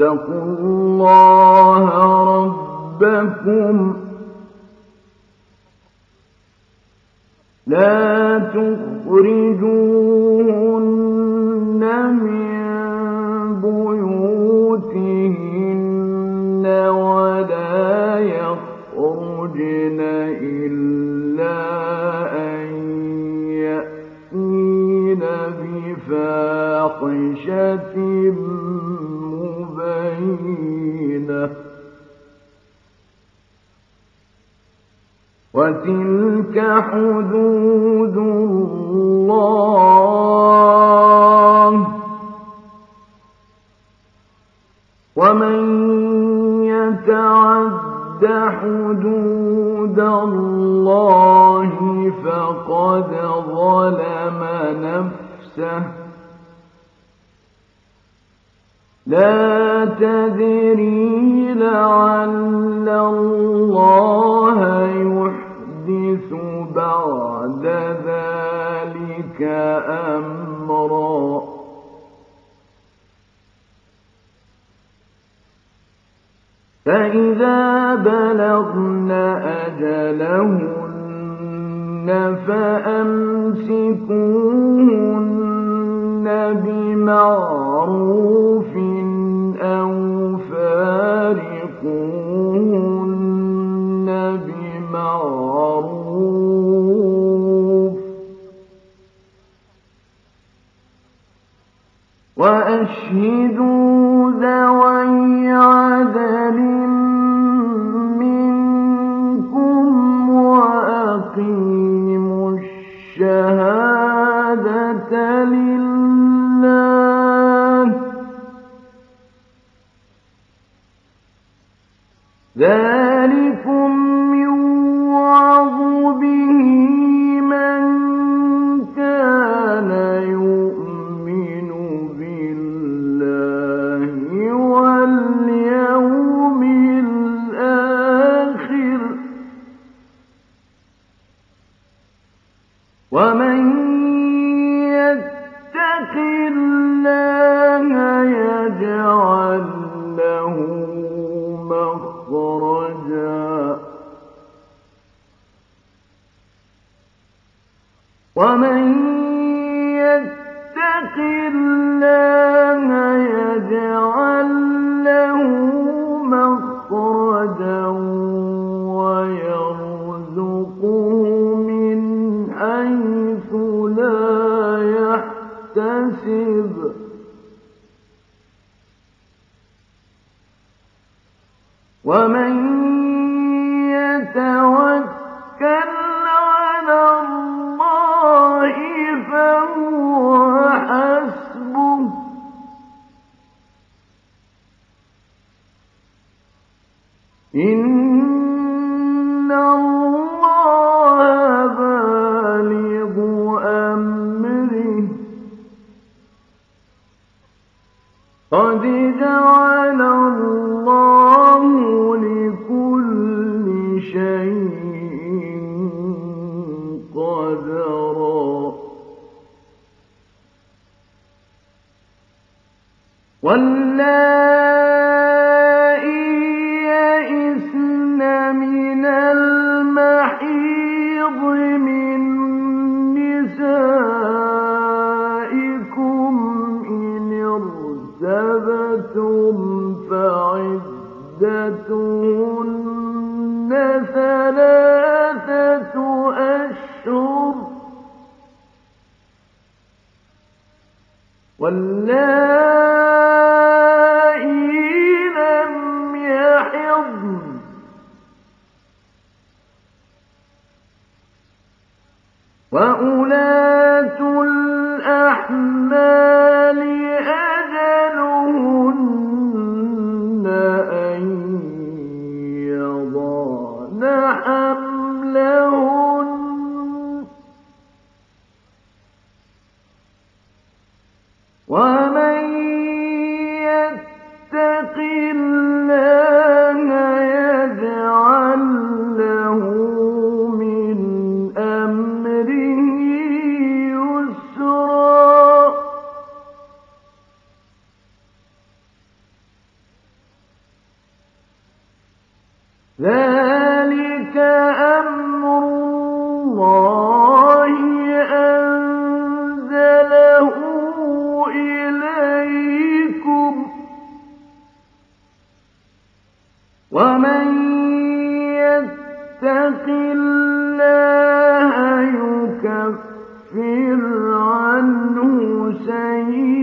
واتقوا الله ربكم. لا تخرجوهن من بيوتهن ولا يخرجن إلا أن يأتين بفاحشة وتلك حدود الله ومن يتعد حدود الله فقد ظلم نفسه لا تدري لعل الله فإذا بلغن أجلهن فأمسكوهن بمعروف أو فارقوهن بمعروف وأشهدوا ذوي ذلكم قدرا ذلك أمر الله أنزله إليكم. ومن يتق الله يكفر عنه سيئا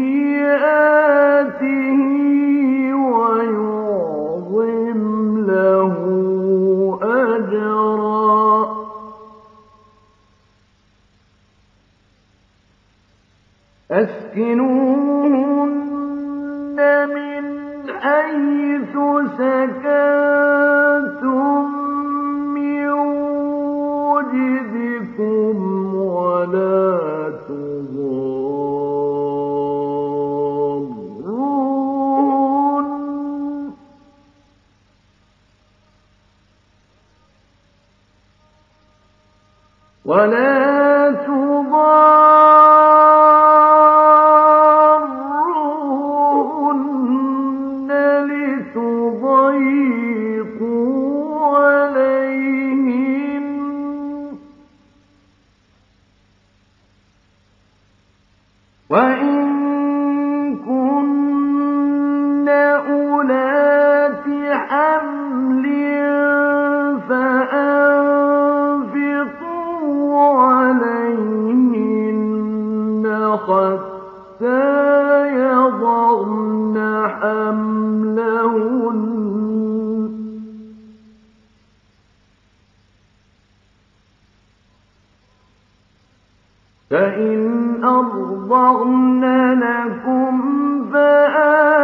ولا فإن أرضعن لكم فآل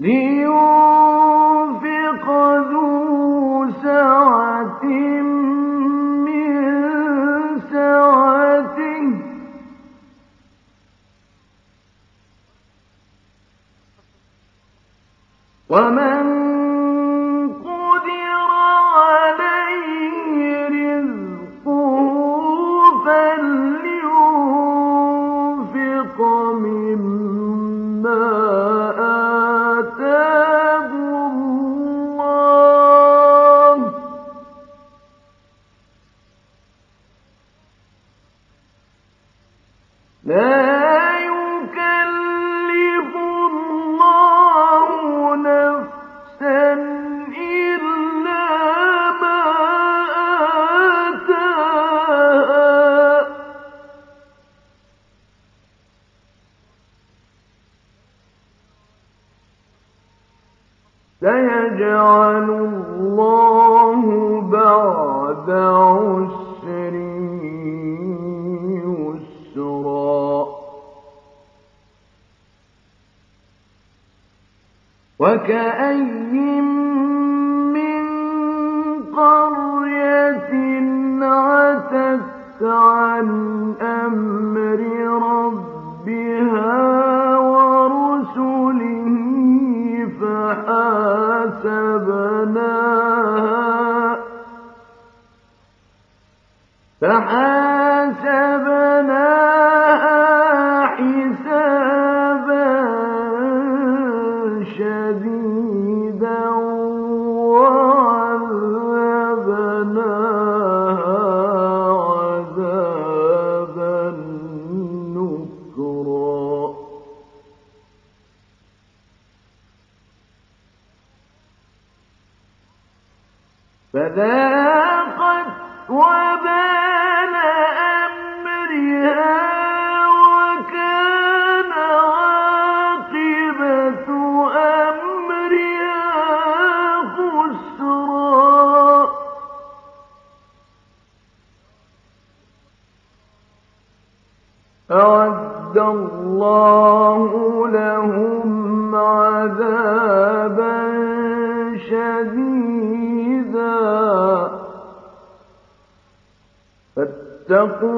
The يجعل الله بعد عسر يسرا. وكأين من قرية عتت عن أعد الله لهم عذابا شديدا فاتقوا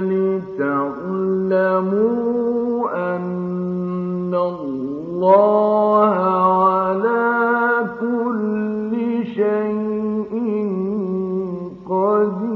لتعلموا أن الله على كل شيء قدير